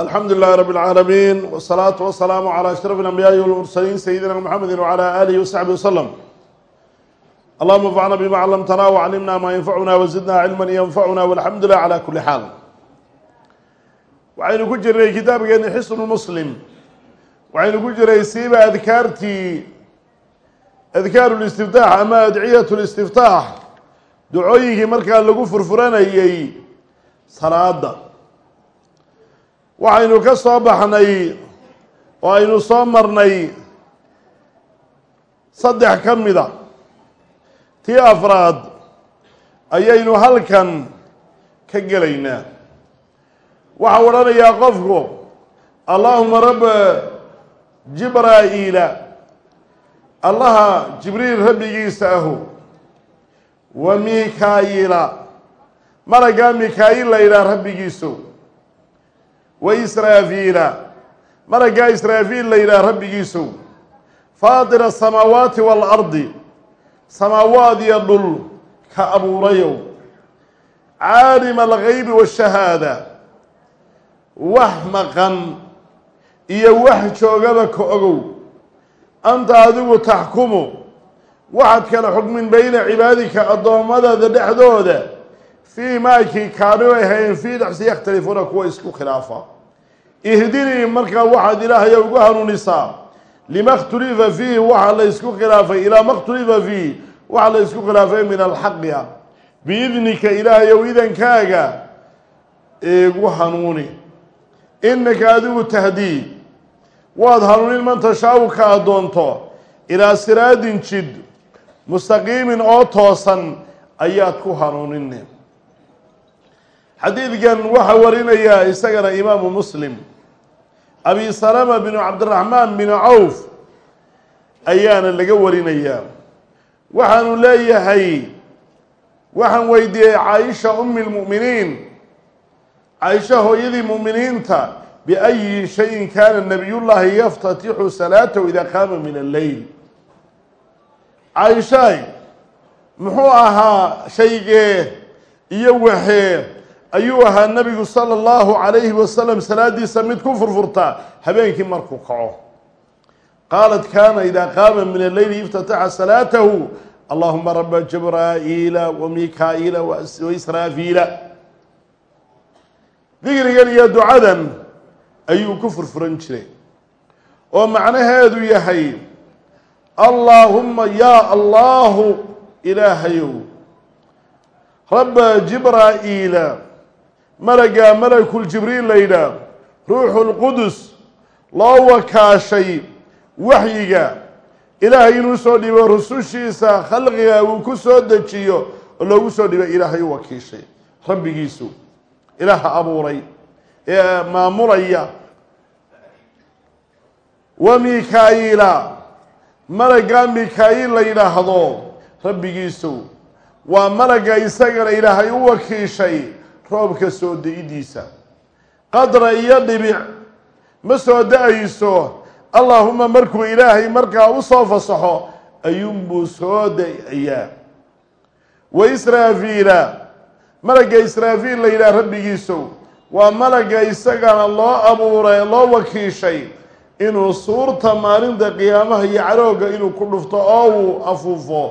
alxamdu lilahi rab اlcaalamiin wsalaatu wasalaamu calaa ashraf اlambiyaai walmursaliin sayidina mxamedi wacalaa aalihi wasaxbi wasalam allahuma fcna bima clamtana wclimna maa yanfacuna wazidna cilma yanfacuna walxamdu lilah calaa kuli xaal waxaynu ku jirnay kitaabkeeni xisnu muslim. Waxaynu ku jiray siiba adkaartii adkaaru listiftaax ama adciyatu listiftaax ducooyinkii markaa lagu furfuranayey salaada waxaynu ka soo baxnay oo aynu soo marnay. Saddex ka mida tii afraad ayaynu halkan ka gelaynaa. Waxau odhanayaa qofku allaahuma raba jibraa'iila allaha jibriil rabbigiisa ahu wa mikaayiila malaggaa mikaayiil la yidhaha rabbigiisu wa israafiila. Malaggaa israafiil la yidhaha rabbigiisu faatira asamaawaati waalardi samaawaad iyo dhul ka abuurayow. Caalima algaybi waashahaada wax maqan iyo wax joogaba ka ogow. Anta adigu taxkumu. Waxaad kala xukmin bayna cibaadika addoommadaada dhexdooda fii maakii kaanu ay hayeen fii dhexsi yakhtalifuuna kuwa isku khilaafa. Ihdinii markaa waxaad ilaahay ugu hanuunisaa. Lima khtulifa fiihi waxa la ysku khilaafay. Ilaa ma khtulifa fiih waxa la ysku khilaafay min alxaqi. Ah biidnika ilaahay ow idankaaga eegu hanuuni. Innaka adigu tahdii waad hanuunin man tashaau ka addoonto. Ilaa siraadin jid mustaqiimin oo toosan ayaad ku hanuunin xadiidkan waxaa warinayaa isagana imaamu muslim. Abi salama binu cabdiraxmaan binu cawf ayaana laga warinayaa waxaanu leeyahay waxaan weydiiyey caaisha umi lmu'miniin caaisha hooyadii mu'miniinta biayi shayin kaana nabiyullaahi yaftatixu salaatahu idaa qaama min alleyl caaishaay muxuu ahaa shaygee iyo waxee ayuu ahaa nabigu sala allahu calayhi wasalam salaadiisa mid ku furfurtaa habeenkii markuu kaco. Qaalat kaana idaa qaama min alleyli iftataxa salaatahu allahuma raba jibraa'iila wa mikaa'iila wa israafiila. Dikrigan iyo ducadan ayuu ku furfuran jiray oo macnaheedu yahay allaahuma yaa allahu ilaahayow rabba jibraa'iila malagaa malakul jibriil la yidhaah ruuxu lqudus loo wakaashay waxyiga. Ilaahay inuu soo dhibo rusushiisa khalqiga uu ku soo dejiyo oo loogu soo dhibay ilaahay u wakiishay. Rabbigiisu ilaaha abuuray ee maamulaya. Wa mikaayiila malaggaa mikaayiil la yidhaahdo rabbigiisu waa malagga isagana ilaahay u wakiishay roobka soo da'idiisa qadra iyo dhibic ma soo da'ayso allaahuma markuu ilaahay markaa u soo fasaxo ayuunbuu soo da'ayaa. Wa israafiila malagga israafiil la yidhaha rabbigiisu waa malagga isagana loo abuuray loo wakiishay inuu suurta maalinta qiyaamaha iyo carooga inuu ku dhufto oo uu afuufo.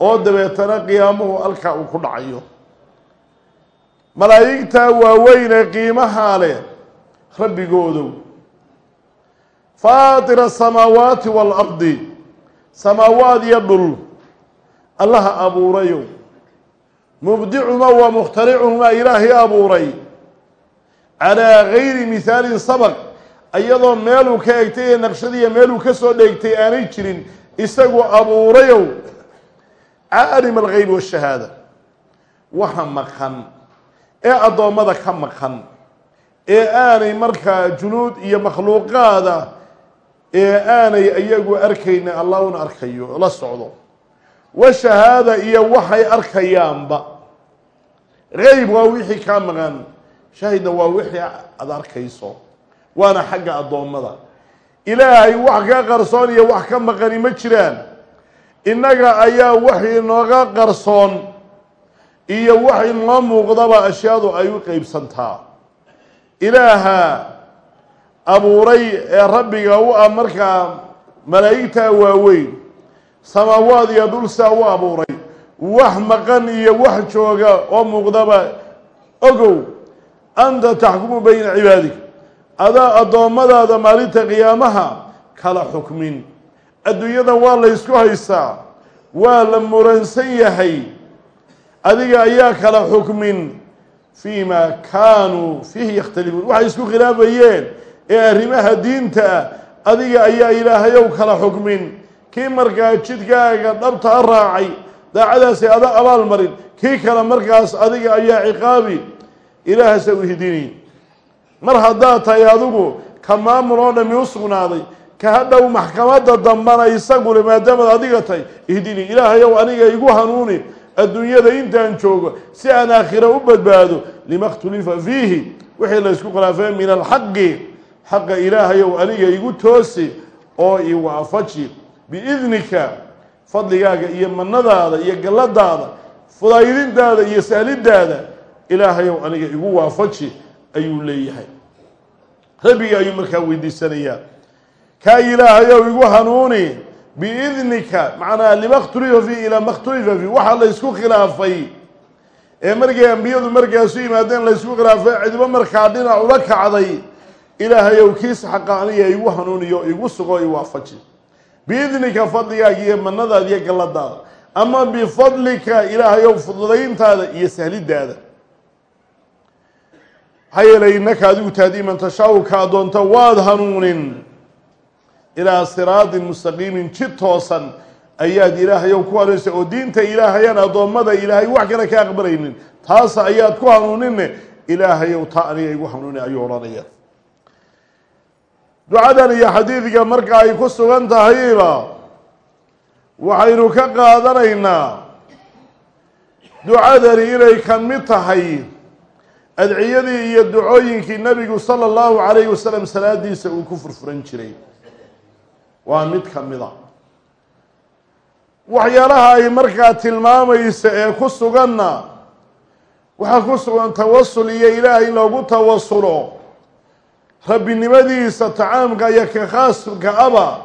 Oo dabeetana qiyaamuhu halkaa uu ku dhacayo malaa'igtaa waaweyne qiimahaa leh rabbigoodow faatira asamaawaati waalardi samaawaad iyo dhul allaha abuurayow mubdicumaa waa mukhtaricuhumaa ilaahay abuuray. Calaa gayri mihaalin sabaq iyadoo meeluu ka egtay ee naqshadiiya meeluu ka soo dheegtay aanay jirin isagu abuurayow caalim algeybi waashahaada waxa maqan ee addoommada ka maqan ee aanay markaa junuud iyo makhluuqaada ee aanay iyagu arkayna allahuna arkayo la socdo. Wa shahaada iyo waxay arkayaanba. Geyb waa wixii kaa maqan shahidna waa wixii aada arkayso waana xagga addoommada. Ilaahay wax ka qarsoon iyo wax ka maqani ma jiraan. Innaga ayaa wax inooga qarsoon iyo wax inoo muuqdaba ashyaadu ay u qeybsantaa ilaaha abuuray ee rabbiga u ah markaa malaa'igtaa waaweyn samaawaad iyo dhulsaa u abuuray wax maqan iyo wax jooga oo muuqdaba ogow anta taxkumu bayna cibaadik adaa addoommadaada maalinta qiyaamaha kala xukmin. Adduunyadan waa la ysku haystaa waa la muransan yahay adiga ayaa kala xukmin fii ma kaanuu fiihi yakhtalifuun waxay isku khilaafayeen ee arrimaha diinta ah. Adiga ayaa ilaahayow kala xukmin. Kii markaa jidkaaga dhabtaa raacay daacadaasi ada abaal marin kii kale markaas adiga ayaa ciqaabi. Ilaahase u hidini. Mar haddaad tahay adigu ka maamul oo dhami u sugnaaday ka hadhow maxkamadda dambana isagule maadaamaad adiga tahay ihdini ilaahayow aniga igu hanuuni adduunyada intaan joogo si aan aakhira u badbaado lima khtulifa fiihi wixii la ysku khilaafay min alxaqi xaqa ilaahayow aniga igu toosi oo iwaafaji biidnika fadligaaga iyo manadaada iyo galladaada fudaydintaada iyo sahlidaada ilaahayow aniga igu waafaji ayuu leeyahay. Rabbiga ayuu markaa weydiisanayaa. Kaa ilaahayow igu hanuuni biidnika macnaa lima khtulifa fiih ilaa ma khtulifa fiih waxaa la ysku khilaafay. Ee markay ambiyadu markaasu yimaadeen la ysku khilaafay cidibo markaa dhinac ula kacday. Ilaahayow kiis xaqa aniga igu hanuuniyo igu sugo i waafaji. Biidnika fadligaaga iyo manadaada iyo galladaada ama bifadlika ilaahayow fududayntaada iyo sahlidaada. Maxaa yeelay innaka adigu tahdii man tashaau ka adoonta waad hanuunin ilaa siraadin mustaqiimin jid toosan. Ayaad ilaahayow ku hanuunisa oo diinta ilaahayaan addoommada ilaahay wax kale ka aqbalaynin. Taasa ayaad ku hanuuninne ilaahayow taa aniga igu hanuuni ayuu odhanaya. Ducadan iyo xadiidka marka ay ku sugan tahayba waxaynu ka qaadanaynaa ducadani inay ka mid tahay adciyadii iyo ducooyinkii nabigu sala allahu calayhi wasalam salaadiisa uu ku furfuran jiray waa mid ka mida. Waxyaalaha ay markaa tilmaamaysa ee ku suganna waxaa ku sugan tawasul iyo ilaahay in loogu tawasulo rabbinimadiisa tacaamka iyo ka khaaska aba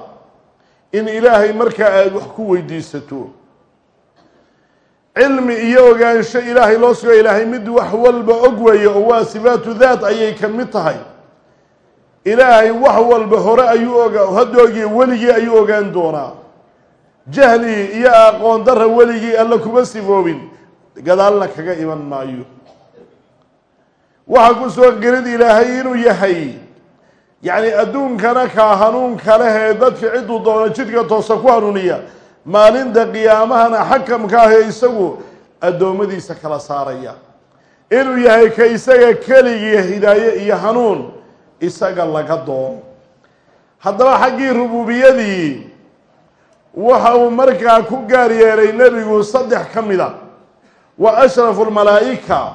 in ilaahay markaa aada wax ku weydiisato. Cilmi iyo ogaansho ilaahay loo sugo ilaahay mid wax walba og weeye oo waa sifaatu daat ayay ka mid tahay ilaahay wax walba hore ayuu oga haddoogiy weligii ayuu ogaan doonaa. Jahli iyo aqoon dara weligii alla kuma sifoobin. Gadaalna kaga iman maayo. Waxaa ku soo gelid ilaahay inuu yahay yacni adduunkana kaa hanuunka lehee dadka cidduu doono jidka toosa ku hanuuniya maalinta qiyaamahana xakamka ah ee isagu addoommadiisa kala saaraya. Inuu yahay ka isaga keligii hidaaye iyo hanuun isaga laga doono. Haddaba xaggii rububiyadii waxa uu markaa ku gaar yeelay nebigu saddex ka mida wa ashrafu lmalaa'ika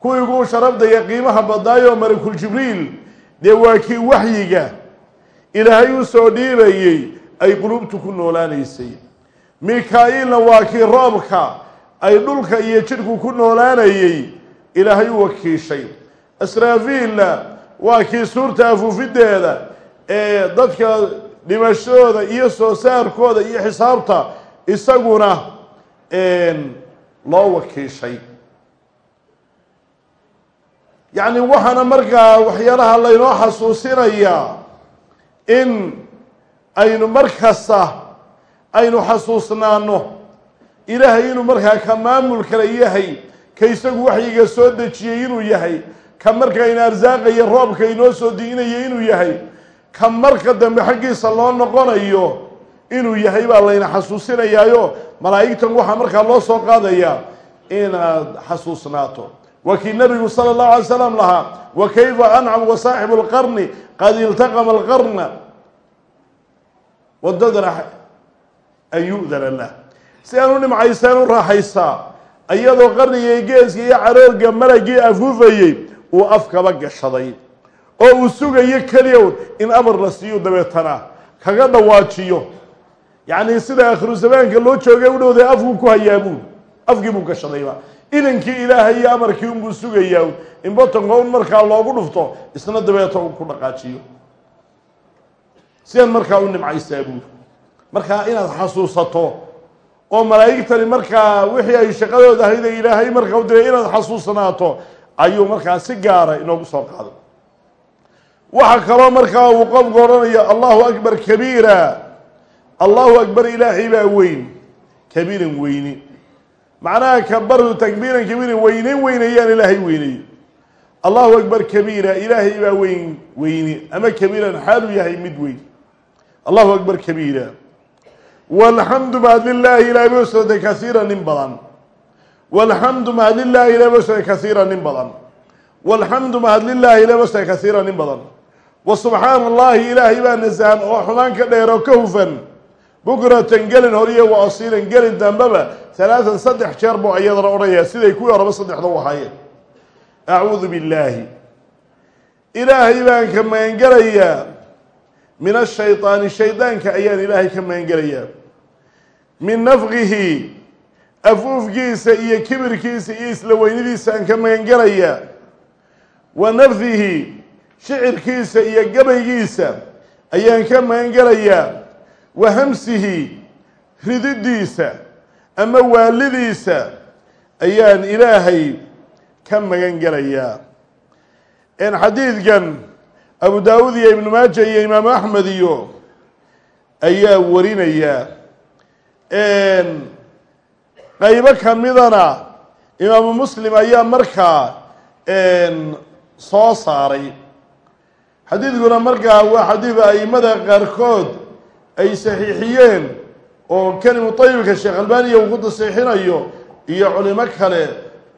kuwii ugu sharafdaya qiimaha badnaayoo malakul jibriil. Dee waa kii waxyiga ilaahay u soo dhiibayey ay qulubtu ku noolaanaysay. Mika-iilna waa kii roobka ay dhulka iyo jidhku ku noolaanayey. Ilaahay u wakiishay. Asraafiilna waa kii suurta afuufideeda ee dadka dhimashadooda iyo soo saarkooda iyo xisaabta isaguna loo wakiishay. Yacni waxaana markaa waxyaalaha laynoo xasuusinayaa in aynu mar kasta aynu xasuusnaano ilaahay inuu markaa ka maamul kale yahay ka isagu waxyiga soo dejiyey inuu yahay ka markaa ina arsaaqaya roobka inoo soo diinaya inuu yahay ka marka dambe xaggiisa loo noqonayo inuu yahay baa layna xasuusinayaayo. Malaa'igtan waxaa markaa loo soo qaadayaa inaad xasuusnaato. Waa kii nabigu sala allahu alay slam lahaa wa kayfa ancam wa saaxibu lqarni qad iltaqama alqarna. Wadadana an yu'dana lah si aan u nimcaysaan u raaxaysaa iyadoo qarnigii geeska iyo caroorga malagii afuufayey uu afkaba gashaday oo uu sugayo keliya in amar la siiyo dabeetana kaga dhawaajiyo. Yacni sida akhiru zamaanka loo joogay u dhowday afkuu ku hayaabuun afkii buu gashadayba idankii ilaahay iyo amarkii unbuu sugayaa in botonka un markaa loogu dhufto isna dabeeto uu ku dhaqaajiyo. Sidaad markaa u nimcaysaa buuri markaa inaad xasuusato oo malaa'igtani markaa wixii ay shaqadooda ahayd ilaahay markaa u diray inaad xasuusanaato ayuu markaa si gaara inoogu soo qaaday waxaa kaloo markaa uu qofku odhanaya allahu akbar kabiira. Allahu akbar ilaahay baa weyn. Kabiiran weyni. Macnaha kabaru takbiiran kabiiran weyneyn weynayaan ilaahay weynay allahu akbar kabiira ilaahay baa weyn weyni. Ama kabiiran xaaluu yahay mid weyn. Allahu akbar kabiira. Walxamdu mahad lilaahi ilahay ba usooday kasiira nin badan walxamdu mahad lilaahi ilahay ba usooday kasiira nin badan walxamdu mahad lilaahi ilahay ba usooday kasiira nin badan wa subxaana allahi ilaahay baa nasahan oo xumaan ka dheer oo ka hufan bukratan gelin horiyo wa asiilan gelin dambaba halaatan saddex jeer buu ayadana odhanayaa siday kuwii horeba saddexda u ahaayeen acuudu billaahi ilaahay baan ka magangelayaa min ashaydaani shaydaanka ayaan ilaahay ka magangelayaa min nafqihi afuufkiisa iyo kibirkiisa iyo isla weynidiisaan ka magangelayaa. Wa nafdihi shicirkiisa iyo gabaygiisa ayaan ka magangelayaa. Wa hamsihi rididiisa ama waalidiisa ayaan ilaahay ka magan gelayaa xadiidkan abu daawuud iyo ibnu maaja iyo imaamu axmed iyo ayaa warinaya qaybo kamidana imaamu muslim ayaa markaa soo saaray. Xadiidkuna markaa waa xadiid aimada qaarkood ay saxiixiyeen oo kelimu tayibka sheekh albaniya uu ku tasiixinayo iyo culimo kale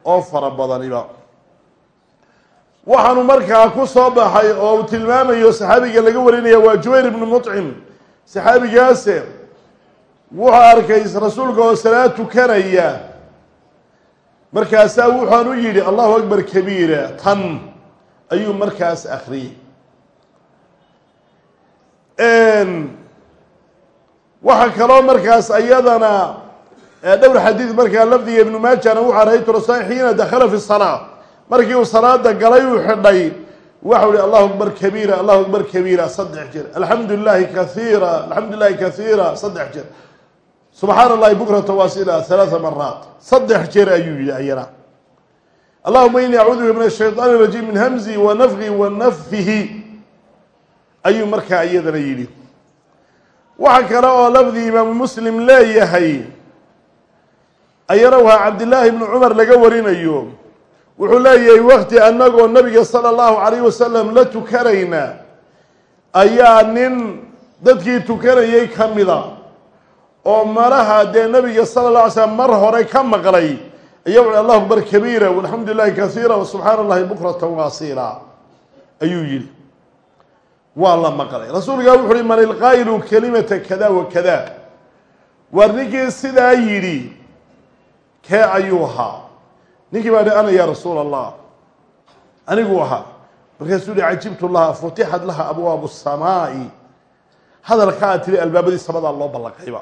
oo fara badaniba waxaanu markaa ku soo baxay oo uu tilmaamayo saxaabiga laga warinaya waa jubayr ibnu muطcim saxaabigaase wuxuu arkay rasuulka oo salaad tukanaya. Markaasaa wuxaanu yidhi allahu akbar kabiira tan ayuu markaas akriyey waxaa kaloo markaas ayadana dhowr xadiid markaa lafdiga ibnu maajana wuxaa rahaytu rasul xiina dakhala fi salaa. Markii uu salaada galay uu xidhay waxau ihi allahu akbar kabiira allahu akbar kabiira saddex jeer. Alxamdu lilahi kaiira alxamdu lilahi kaiira saddex jeer subxaana allahi bukrata wasila halaaa maraat saddex jeer ayuu yihi ayana. Allahuma ini acuudu bika min ashayطaan rajiim min hamzi wa nafki wa nafihi ayuu markaa iyadana yidhi. Waxa kale oo lafdi imaamu muslim leeyahay. Ayana waa cabdillaahi bnu cumar laga warinayo. Wuxuu leeyahay wakti annagoo nabiga sala allahu calayh wasalam la tukanayna ayaa nin dadkii tukanayay ka mida oo maraha dee nabiga sala la alay mar hore ka maqlay. Ayaa wuxu allahu akbar kabiira walxamdu lilahi kasiira wasubxaana allahi bukratan waasiila. Ayuu yidhi. Waa la maqlay. Rasuulkaa wuxu uhi man ilqaa'ilu kalimata kada wa kada. Waar ninkii sidaa yidhi kee ayuu ahaa? Ninkii baa hi ana yaa rasuula allah aniguu ahaa. Markaasuu hi cajibtu laha futixat laha abwaabu samaa'i. Hadalkaa tiri albaabadii samadaa loo ballaqayba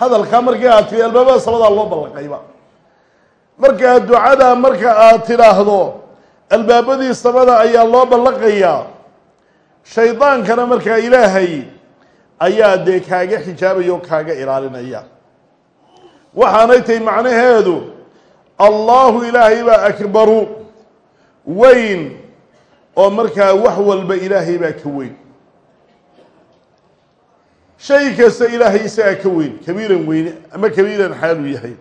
hadalkaa markii aad tiri albaabada samadaa loo ballaqayba. Markaa ducada marka aad tidhaahdo albaabadii samada ayaa loo ballaqayaa shaydaankana markaa ilaahay ayaa dee kaaga xijaabaya oo kaaga ilaalinaya. Waxaanay tahay macnaheedu allahu ilaahay baa akbaru weyn oo markaa wax walba ilaahay baa ka weyn shay kasta ilaahay isagaa ka weyn kabiiran weyne ama kabiiran xaaluu yahay.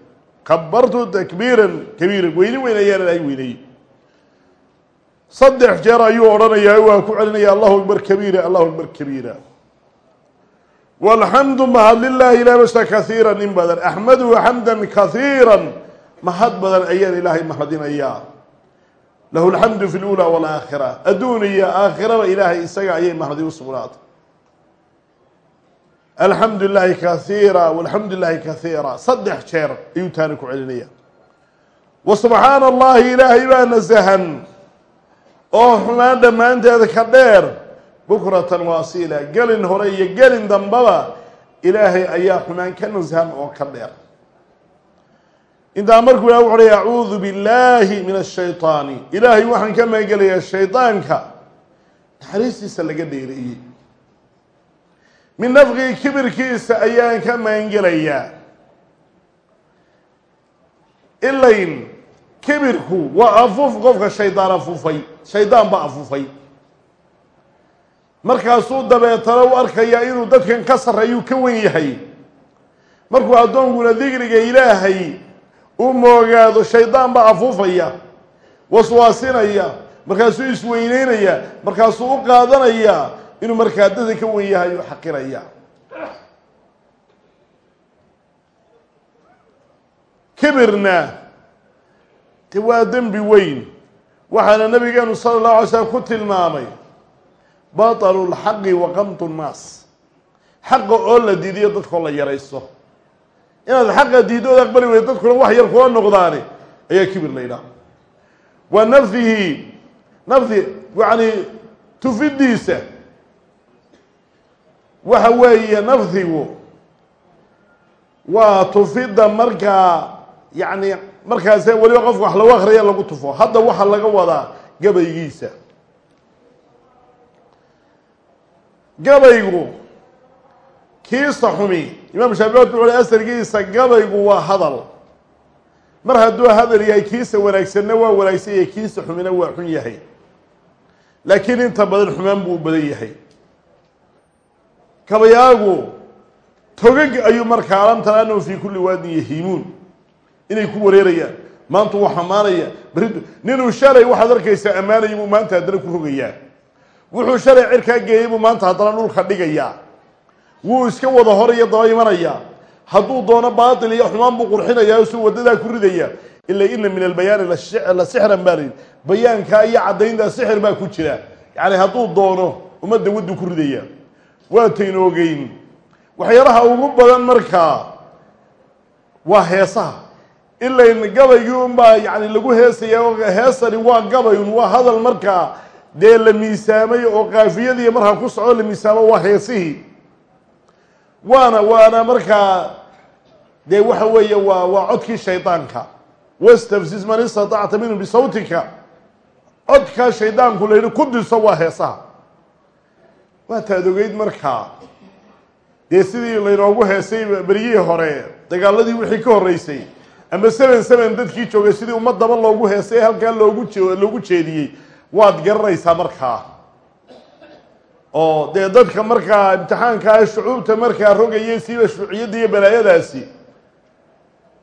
Kabartu takbiiran kabiiran weyne weyn ayaan ilaahay weynayey saddex jeer ayuu odhanayaa waa ku celinaya allahu akbar kabiira allahu akbar kabiira. Walxamdu mahad lilaahi ilahay basta kaiira in badan. Axmaduhu xamdan kaiira mahad badan ayaan ilaahay mahadinayaa lahu lxamdu fi lula walaakhira adduun iyo aakhiraba ilaahay isaga ayay mahadi u sugnaatay alxamdu lilahi kaiira walxamdu lilahi kaiira saddex jeer ayuu taana ku celinaya wa subxaana allahi ilaahay baa nasahan. Oo xumaan dhammaanteeda ka dheer bukratan waasiila. Gelin hore iyo gelin dambaba ilaahay ayaa xumaan ka nasahan oo ka dheer. Intaa markuu ilahay wuxu uhi acuudu billaahi min ashayطaani ilaahay waxaan ka magangelayaa shaydaanka naxariistiisa laga dheereeyey min nafqii kibirkiisa ayaan ka magangelayaa ilayn kibirku waa afuuf qofka shaydaan afuufay shaydaan baa afuufay. Markaasuu dabeetana u arkayaa inuu dadkan ka sarreeyuu ka wen yahay. Markuu addoonkuna digriga ilaahay u moogaado shaydaan baa afuufaya waswaasinaya markaasuu isweyneynaya markaasuu u qaadanaya inuu markaa dada ka wen yahay u xaqiraya. Kibirna de waa dembi weyn waxaana nabigeenu sala allahu alay slam ku tilmaamay batalu lxaqi wa qamtu nnaas xaqa oo la diidiyo dadkoo la yaraysto inaad xaqa diiddo ood aqbali weyda dadkuna wax yar kula noqdaani ayaa kibir la yidhaha wa nafdihi nafdi yani tufidiisa waxa weeye nafdigu waa tufidda markaa yacni markaase weliba qofka wax lagu akriyaya lagu tufo. Hadda waxaa laga wadaa gabaygiisa. Gabaygu kiisa xumi imaam shaafici wuxuu uhi gabaygu waa hadal. Mar hadduu hadal yahay kiisa wanaagsanna waa wanaagsan yahay kiisa xumina waa xun yahay. Laakiin inta badan xumaan buu badan yahay gabayaagu togag ayuu markaa alam tara annahu fii kulli waadin yahiimuun inay ku wareerayaan. Maanta wuu xamaanaya beri ninuu shalay waxaad arkaysaa ammaanaya buu maanta haddana ku rogayaa wuxuu shalay cirkaa geeyey buu maanta haddana dhulka dhigayaa. Wuu iska wada hor iyo daba imanayaa hadduu doono baatil iyo xumaan buu qurxinayaa suu wadadaa ku ridaya ila ina min albayaani la sixran baa layidhi bayaankaa iyo caddayntaa sixir baa ku jira. Yacni hadduu doono ummadda waddu ku ridaya waataynu ogeyn. Waxyaalaha ugu badan markaa waa heesaha. Ilayn gabaygii unbaa yani lagu heesaya oo heesani waa gabayun waa hadal markaa dee la miisaamay oo kaafiyadii markaa ku soco la miisaamo waa heesihii waana waana markaa dee waxa weeye waa waa codkii shaydaanka. Wastafsis man istatacta minhum bisawtika. Codkaa shaydaanku la yidhi ku diso waa heesaha waa taad ogeyd markaa dee sidii laynoogu heesay beryihii hore dagaaladii wixii ka horreysay ama seven seven dadkii joogay sidii ummadaba loogu heesay ee halkaa loogu loogu jeediyey waad garanaysaa markaa oo dee dadka markaa imtixaankaa shucuubta markaa rogayay siiba shuuciyadda iyo balaayadaasi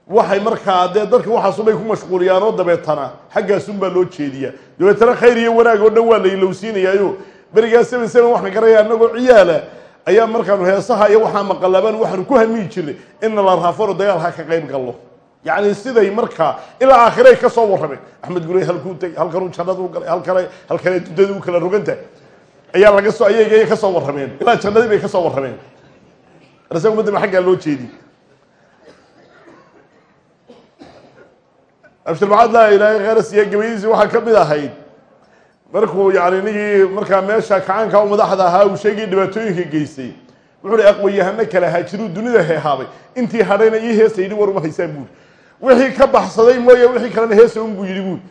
waxay markaa dee dadka waxaasunbay ku mashquuliyaan oo dabeetana xaggaasunbaa loo jeediyaa. Dabeetana khayr iyo wanaag oo dhan waa la ilowsiinayaayo berigaa seven seven garanaya annagoo ciyaala. Ayaa markaanu heesaha iyo waxaa maqalabaan waxaanu ku hamiyi jirnay ina la raafano dagaalha ka qayb gallo. Yacni siday markaa ilaa aakhiray ka soo warrameen axmed gurey halkuu tegay halkanuu jannada u galay halkana halkana duddadii u kala rogantahay ayaa laga soo ayagaya ka soo warrameen. Ilaa jannadii bay ka soo warrameen. Isaga umadama xaggaa loo jeedi. Abshirmacad laa ilaahay kheerasiya gabaydiisi waxaa ka mid ahayd markuu yani nigii markaa meesha kacaanka u ahaa uu sheegay dhibaatooyinka geystay. Wuxuu hi aqwayahano kale haajiruu dunida heehaabay intii hadhayna ii heesa yidhi war uma haysaan buuri wixii ka baxsaday mooye wixii kalena heesa un buu yidhi buuri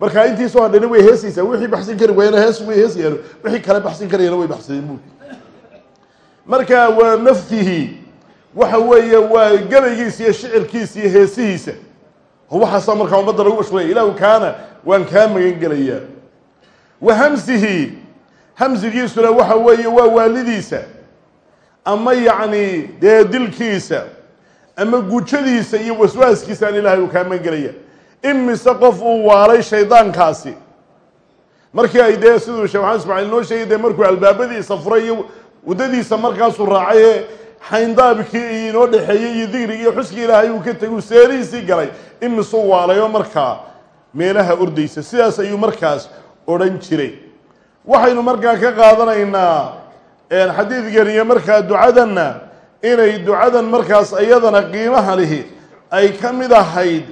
markaa intii soo hadhayna way heesaysaa wixii baxsan kari waayana hees way heesayaan wixii kale baxsan karayana way baxsadeen buuri marka waa naftihi waxa weeye waa gabaygiisa iyo shicirkiisa iyo heesihiisa. Waxaasaa markaa ummadda lagu mashqulaya ilaahu kaana waan kaa magan gelayaa wa hamsihi hamsigiisuna waxa weeye waa waalidiisa. Ama yacni dee dilkiisa ama gujadiisa iyo waswaaskiisa aan ilaahay uu kaa magangelaya imise qof uu waalay shaydaankaasi. Markii ay dee siduu sheekh maxamed ismaaciil noo sheegay dee markuu albaabadiisa furay iyo waddadiisa markaasuu raacay ee xayndaabkii inoo dhexeeyey iyo digrigi iyo xuskii ilaahay uu ka teguu seerihiisii galay imisuu waalayo markaa meelaha ordaysa sidaas ayuu markaas odhan jiray. Waxaynu markaa ka qaadanaynaa xadiidkan iyo markaa ducadanna inay ducadan markaas iyadana qiimaha lihi ay ka mid ahayd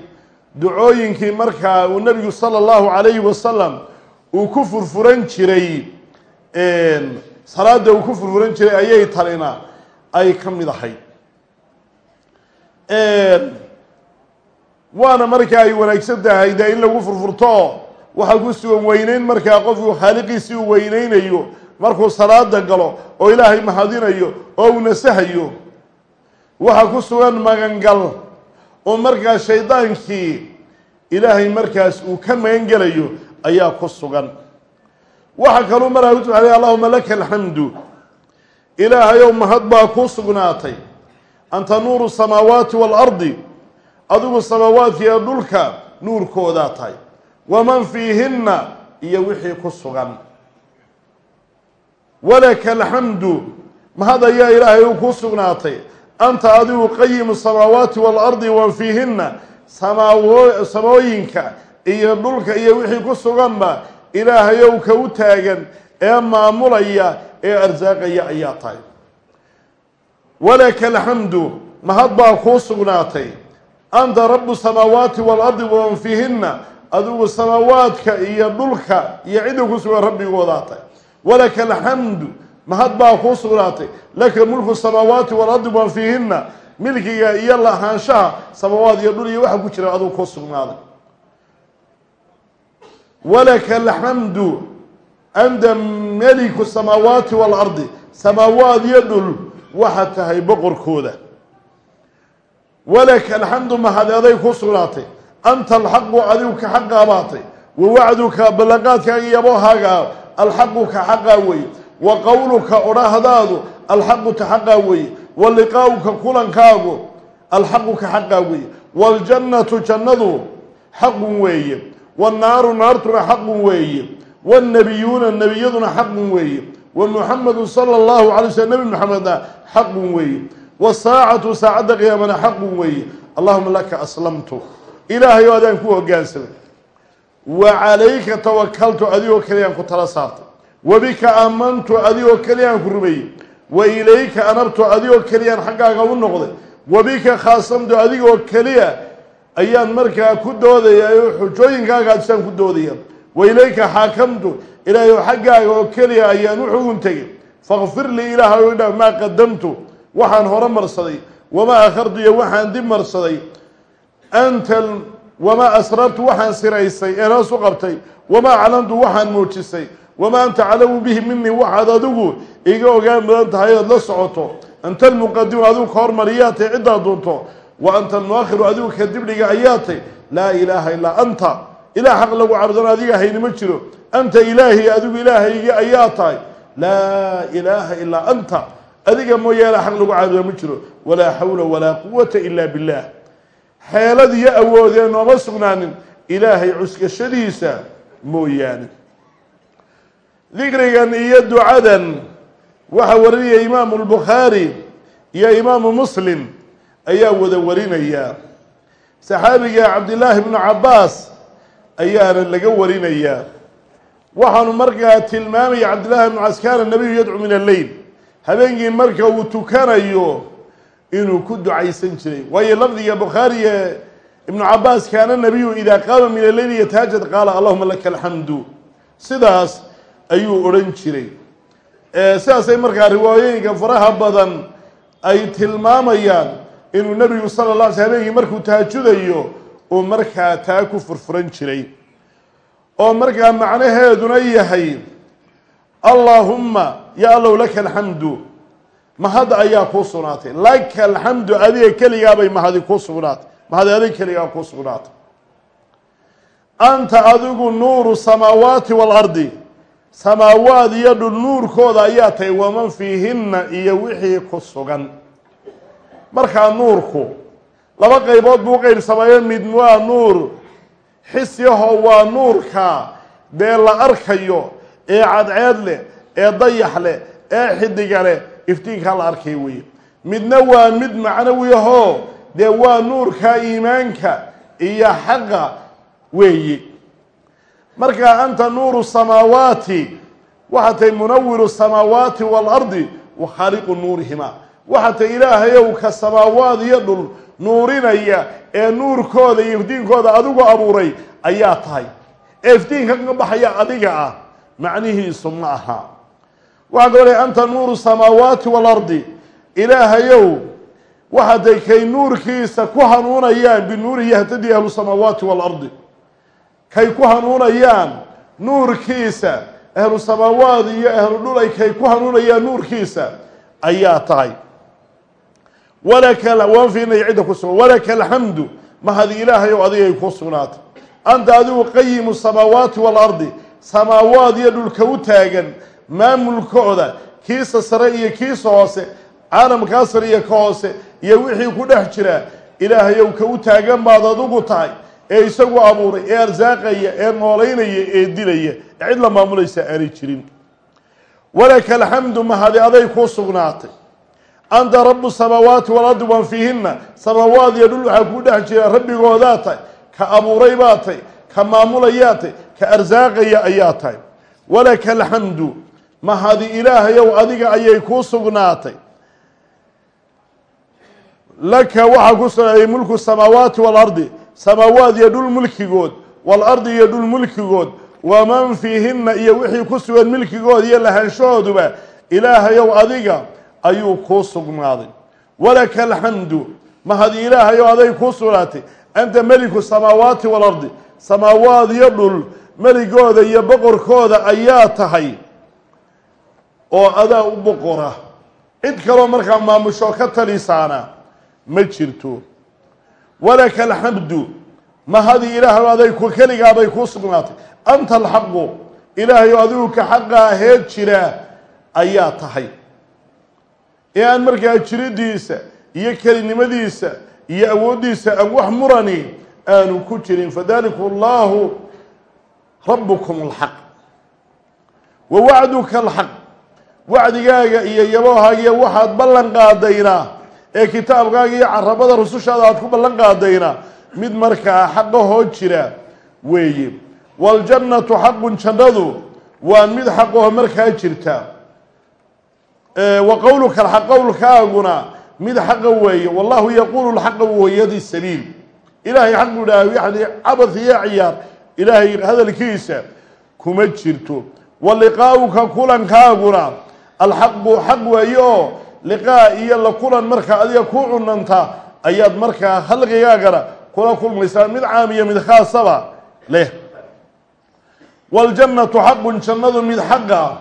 ducooyinkii markaa uu nebigu sala allahu calayhi wasalam uu ku furfuran jiray salaada uu ku furfuran jiray ayay talina ay ka mid ahayd. Waana markaa ay wanaagsan tahay dee in lagu furfurto waxaa ku sugan weyneyn markaa qofku khaaliqiisii uu weyneynayo markuu salaada galo oo ilaahay mahadinayo oo uu nasahayo. Waxaa ku sugan magangal oo markaa shaydaankii ilaahay markaas uu ka magan gelayo ayaa ku sugan. Waxaa kaluu markaa ku tuxalay allahuma laka alxamdu ilaahayow mahad baa kuu sugnaatay. Anta nuuru samaawaati waalardi adigu samaawaadka iyo dhulka nuurkoodaa tahay waman fiihinna iyo wixii ku sugan. Walaka alxamdu mahad ayaa ilaahay u kuu sugnaatay. Anta adigu qayimu samaawaati waalardi waman fiihinna samaawo samooyinka iyo dhulka iyo wixii ku suganba ilaahayow ka u taagan ee maamulaya ee arsaaqaya ayaa tahay. Walaka alxamdu mahad baa kuu sugnaatay. Anta rabu samaawaati waalardi waman adigu samaawaadka iyo dhulka iyo cidda ku sugan rabbigoodaa tahay walaka alxamdu mahad baa kuu sugnaatay. Laka mulku samaawaati waalardi waman fiihinna milkiga iyo lahaanshaha samaawaad iyo dhul iyo waxa ku jira adigu kuu sugnaaday. Walaka alxamdu anta meliku samaawaati waalardi samaawaad iyo dhul waxaad tahay boqorkooda. Walaka alxamdu mahad aday kuu sugnaatay anta alxaqu adigu ka xaqaa baatay wa wacduka ballanqaadkaaga iyo aboohaaga alxaqu ka xaqaa weeye wa qowluka odhahdaadu alxaqu ta xaqaa weeye wa liqaa'uka kulankaagu alxaqu ka xaqaa weeye waaljannatu jannadu xaqun weeye wannaaru naartuna xaqun weeye wannabiyuuna nebiyaduna xaqun weeye wa muxamedu sala allahu alay slm nebi maxamedna xaqun weeye wasaacatu saacadda qiyaamana xaqun weeye allahuma laka aslamtu ilaahay oo adaan ku hogaansamay wa calayka tawakaltu adigoo keliyaan ku tala saartay. Wabika aamantu adigoo keliyaan ku rumeeyey. Wa ilayka anabtu adigoo keliyaan xaggaaga u noqday. Wabika khaasamtu adigoo keliya ayaan markaa ku doodayaa oo xujooyinkaaga adisaan ku doodaya wa ilayka xaakamtu ilaahay oo xaggaaga oo keliya ayaan u xugun tegay fakfir lii ilaahay o dhaaf maa qadamtu waxaan hore marsaday. Wamaa akhartu iyo waxaan dib marsaday anta wamaa asrartu waxaan siraysay een hoos u qabtay wamaa calantu waxaan muujisay wamaa anta calamu bihi minii waxaad adigu iga ogaan mudan tahay ood la socoto. Anta almuqadimu adigu ka hormariyaa tay ciddaad doonto. Wa anta almuakhiru adigu ka dibdhiga ayaa tay laa ilaaha illaa anta. Ilaah xaq lagu caabudana adiga hayni ma jiro. Anta ilaahi adigu ilaahaygi ayaa tahay laa ilaaha illaa anta. Adiga mooyaane xaq lagu caabuda ma jiro. Walaa xawla walaa quwata ila billah xeelad iyo awoodee nooma sugnaanin ilaahay cuskashadiisa mooyaane. Dikrigan iyo ducadan waxaa warinaya imaamu lbukhaari iyo imaamu muslim ayaa wada warinaya. Saxaabiga cabdillaahi bnu cabbaas ayaana laga warinayaa waxaanu markaa tilmaamaya cabdillahi bnu cas kaana nabiyu yadcu min alleyl habeenkii marka uu tukanayo inuu ku ducaysan jiray. Waayo lafdiga bukhaari ee ibnu cabaas kaana nabiyu idaa qaama min alleyli yatahaajad qaala allahuma laka alxamdu sidaas ayuu odhan jiray. Sidaasay markaa riwaayooyinka faraha badan ay tilmaamayaan inuu nebigu sala la alay sl habeenkii markuu tahajudayo uu markaa taa ku furfuran jiray. Oo markaa macnaheeduna yahay allaahumma ya allow laka alxamdu mahad ayaa kuu sugnaatay. Laka alxamdu adiga keligaabay mahadi kuu sugnaatay. Mahadi adiga keligaa kuu sugnaatay. Anta adigu nuuru samaawaati waalardi samaawaad iyo dhul nuurkooda ayaa tahay waman fiihinna iyo wixii ku sugan. Markaa nuurku laba qaybood buu qeybsamayo mid waa nuur xisyaho waa nuurka dee la arkayo ee cadceed leh ee dayax leh ee xidiga leh iftiinkaa la arkay weeye. Midna waa mid macnawiyahoo dee waa nuurka iimaanka iyo xaqa weeye. Markaa anta nuuru samaawaati waxaa tahay munawiru samaawaati waalardi wa khaaliqu nuurihima. Waxaa tahay ilaahayow ka samaawaad iyo dhul nuurinaya ee nuurkooda iyo iftiinkooda adigu abuuray ayaa tahay. Ee iftiinka ka baxaya adiga ah macnihiisu ma aha waxaa kaloo lehay anta nuuru samaawaati waalardi ilaahayow waxaday kay nuurkiisa ku hanuunayaan binuurihi yahtadii ahlu samaawaati waalardi kay ku hanuunayaan nuurkiisa ahlu samaawaad iyo ahlu dhul ay kay ku hanuunayaan nuurkiisa ayaa tahay. Walaka waan fiirnaya cidda ku sugan. Walaka alxamdu mahadi ilaahay oo adigay ku sugnaatay. Anta adigu qayimu samaawaati waalardi samaawaad iyo dhulka u taagan maamulkooda kiisa sare iyo kiisa hoose caalamkaa sare iyo ka hoose iyo wixii ku dhex jira ilaahayow ka u taagan baad adugu tahay ee isagu abuuray ee arsaaqaya ee noolaynaya ee dilaya. Ee cid la maamulaysa aanay jirin. Walaka alxamdu mahadi aday kuu sugnaatay. Anta rabu samaawaati walardi wan fiihinna samaawaad iyo dhul waxaa kuu dhex jira rabbigoodaa tahay ka abuuray baa tahy ka maamulayaa tahy ka arsaaqaya ayaa tahay. Walaka alxamdu mahadi ilaahayow adiga ayay kuu sugnaatay. Laka waxaa ku sugnaaday mulku samaawaati waalardi samaawaad iyo dhul mulkigood waalardi iyo dhul mulkigood waman fiihinna iyo wixii ku sugan milkigood iyo lahanshahooduba ilaahayow adiga ayuu kuu sugnaaday. Walaka alxamdu mahadi ilaahayow aday kuu sugnaatay. Anta meliku samaawaati waalardi samaawaad iyo dhul meligooda iyo boqorkooda ayaa tahay oo adaa u boqora. Cid kaloo markaa maamusho ka talisaana ma jirto. Walaka alxamdu mahadi ilaahay aday ku keligaabay kuu sugnaatay. Anta alxaqu ilaahayo adigu ka xaqa ahee jira ayaa tahay. Ee aan markaa jiridiisa iyo kelinimadiisa iyo awooddiisa aan wax murani aanu ku jirin. Fadaliku allahu rabukum alxaq. Wa wacduka alxaq wacdigaaga iyo yaboohaagiya waxaad ballan qaadaynaa ee kitaabkaaga iyo carabada rusushaada aad ku ballan qaadaynaa mid markaa xaqahoo jira weeye. Waljannatu xaqun jannadu waa mid xaqaho markaa jirta. Wa qowluka qowlkaaguna mid xaqa weeye. Wallahu yaquulu lxaqa wayadi sabiil. Ilaahay xaq buu dhaha yani cabad iyo ciyaar. Ilaahay hadalkiisa kuma jirto. Wa liqaa'uka kulankaaguna alxaqu xaq weeye oo liqaa iyo la kulan markaa adiga ku cunanta ayaad markaa khalqigaagana kula kulmaysaa mid caam iyo mid khaasaba leh. Waljannatu xaqun jannadu mid xaqa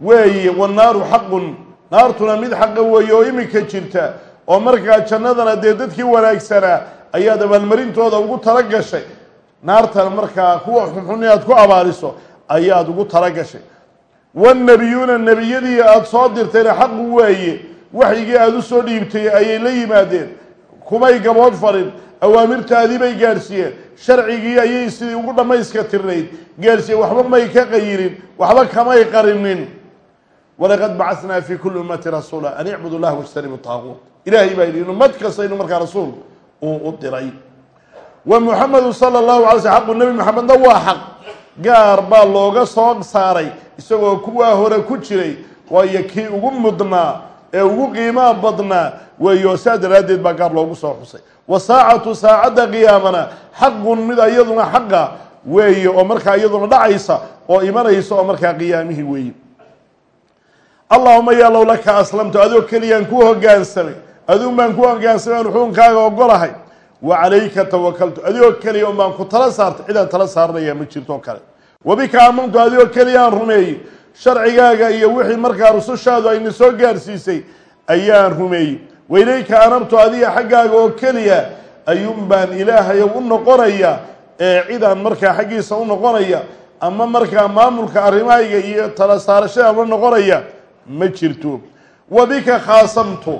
weeye wannaaru xaqun naartuna mid xaqa weeye oo iminka jirta oo markaa jannadana dee dadkii wanaagsanaa ayaad abaalmarintooda ugu tala gashay. Naartana markaa kuwa xunxun inaad ku abaaliso ayaad ugu tala wannebiyuuna nebiyadii aada soo dirtayna xaqu weeye waxyigii aada u soo dhiibtay ayay la yimaadeen kumay gabood farin awaamirtaadii bay gaadhsiiyeen sharcigii ayay sidii ugu dhammayska tirnayd gaadhsiiyeen waxba may ka qayirin waxba kamay qarinin walaqad bacasnaa fi kuli ummati rasuula an icbudu llah wajtanibu taaquut ilaahay baa yidhi ummad kasta inuu markaa rasuul uu u diray wa muxamedu sala allahu alay sl xaqu nebi maxamedna waa xaq gaar baa looga soo saaray isagoo kuwaa hore ku jiray waayo kii ugu mudnaa ee ugu qiimaa badnaa weeyo saa daraaddeed baa gaar loogu soo xusay. Wa saacatu saacadda qiyaamana xaqun mid iyaduna xaqa weeye oo markaa iyaduna dhacaysa oo imanaysa oo markaa qiyaamihii weeye. Allahuma yaa low laka aslamtu adoo keliyaan ku hogaansamay aduun baan ku hogaansamay aan xukunkaaga ogolahay wa calayka tawakaltu adigoo keliya un baan ku tala saartay cidaan tala saaranayaa ma jirto kale wabika aamantu adigoo keliyaan rumeeyey. Sharcigaaga iyo wixii markaa rusushaadu ayna soo gaarsiisay ayaan rumeeyey. Wailayka anabtu adiga xaggaaga oo keliya ayuun baan ilaahayow u noqonaya ee cidaan markaa xaggiisa u noqonaya ama markaa maamulka arrimahayga iyo tala saarashada la noqonaya ma jirto. Wabika khaasamtu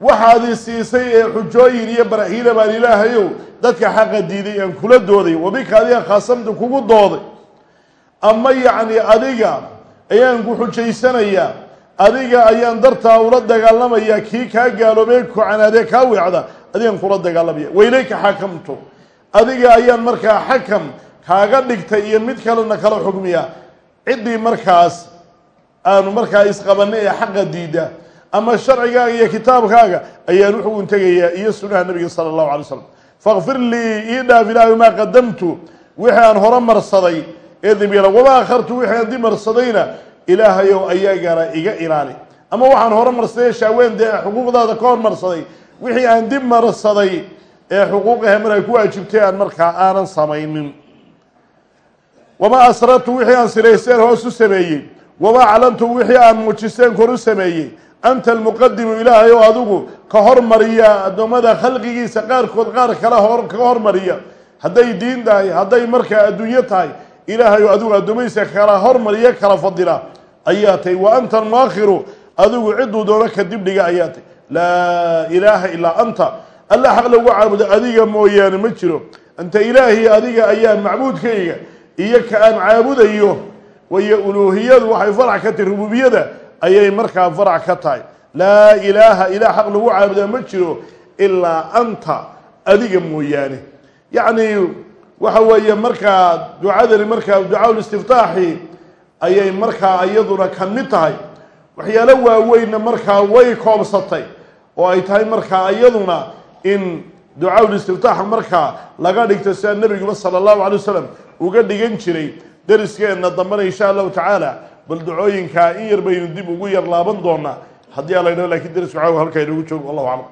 waxaadi siisay ee xujooyin iyo baraxiila baan ilaahayow dadka xaqa diiday aan kula dooday. Wabika adiga khaasamtu kugu dooday ama yacni adiga ayaan ku xujaysanayaa adiga ayaan dartaa ula dagaalamayaa kii kaa gaaloobee ku canaadee kaa weecda adigaan kula dagaalamaya. Wailayka xakamtu. Adiga ayaan markaa xakam kaaga dhigtay iyo mid kalena kala xugmiya. Ciddii markaas aanu markaa isqabanay ee xaqa diida ama sharcigaaga iyo kitaabkaaga ayaan u xugun tegayaa iyo sunaha nabiga sala allahu alay slam fakfir lii ii dhaaf ilaahi maa qadamtu wixii aan hore marsaday ee dembiyala wamaa akhartu wixii aan dimarsadayna ilaahayow ayagana iga ilaali. Ama waxaan hore marsaday shaaween dee xuquuqdaada ka hormarsaday wixii aan dib marsaday ee xuquuqahe markaa ku waajibtay aan markaa aanan samaynin. Wamaa asrartu wixii aan siraysteen hoos u sameeyey. Wamaa calantu wixii aan muujisteen kor u sameeyey. Anta almuqadimu ilaahay oo adigu ka hormariya addoommada khalqigiisa qaarkood qaar kale hor ka hormariya hadday diin tahay hadday markaa adduunyo tahay ilaahay oo adigu addoommadiisa kala hormariya kala fadila. Ayaa tahy wa anta almuakhiru adigu cidduu doono kadib dhiga ayaa tahy laa ilaaha ilaa anta. Alla xaq lagu caabudo adiga mooyaane ma jiro. Anta ilaahi adiga ayaa macbuudkayga iyo ka aan caabudayo. Wayo uluuhiyadu waxay farac ka tahy rububiyada ayay markaa farac ka tahay. Laa ilaaha ilah xaq lagu caabudaa ma jiro. Ilaa anta adiga mooyaane. Yacni waxa weeye markaa ducadani markaa ducaaul-istiftaaxi ayay markaa iyaduna ka mid tahay. Waxyaalo waaweynna markaa way koobsatay oo ay tahay markaa iyaduna in ducaaul-istiftaaxa markaa laga dhigto sida nebiguba sala allahu alay wasalam uga dhigan jiray dariskeenna dambena insha allahu tacaala bal ducooyinkaa in yar baynu dib ugu yar laaban doonaa haddii ala ydhaho laakiin darisku caawa halkaa inoogu joogo wallahu aclam